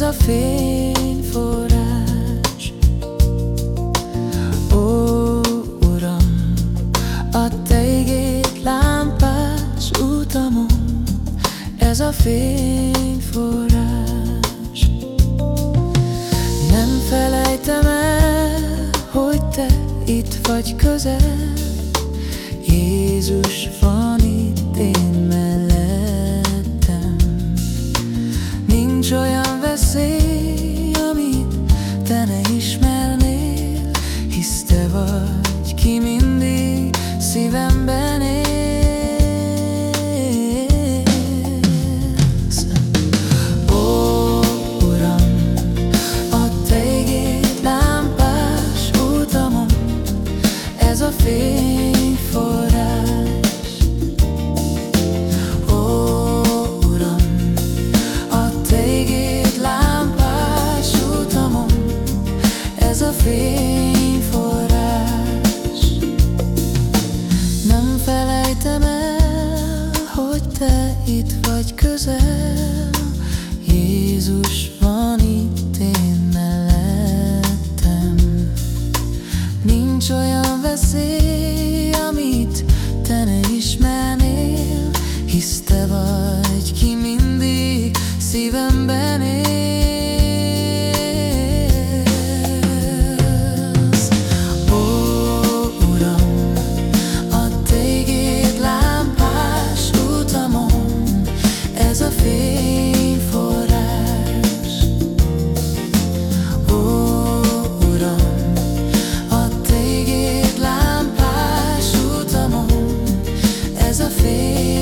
ez a fényforrás. Ó, Uram, a téged lámpás utamon, ez a fényforrás. Nem felejtem el, hogy te itt vagy közel, Jézus van itt én olyan te itt vagy közel, Jézus van itt én mellettem. Nincs olyan veszély, amit te ne ismernél, hisz te vagy, ki mindig szívemben. living.